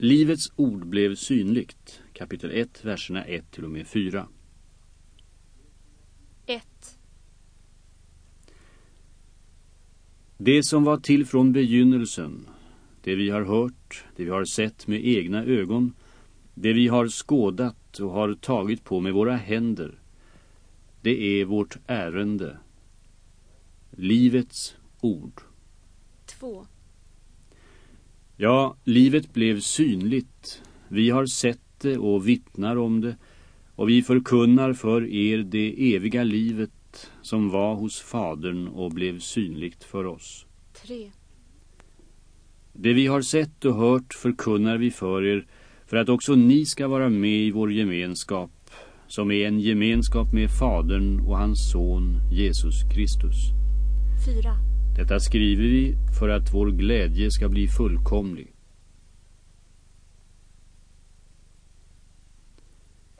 Livets ord blev synligt. Kapitel 1, verserna 1 till och med 4. 1. Det som var till från begynnelsen, det vi har hört, det vi har sett med egna ögon, det vi har skådat och har tagit på med våra händer, det är vårt ärende. Livets ord. 2. Ja, livet blev synligt. Vi har sett det och vittnar om det och vi förkunnar för er det eviga livet som var hos Fadern och blev synligt för oss. 3. Det vi har sett och hört förkunnar vi för er för att också ni ska vara med i vår gemenskap som är en gemenskap med Fadern och hans son Jesus Kristus. 4. Detta skriver vi för att vår glädje ska bli fullkomlig.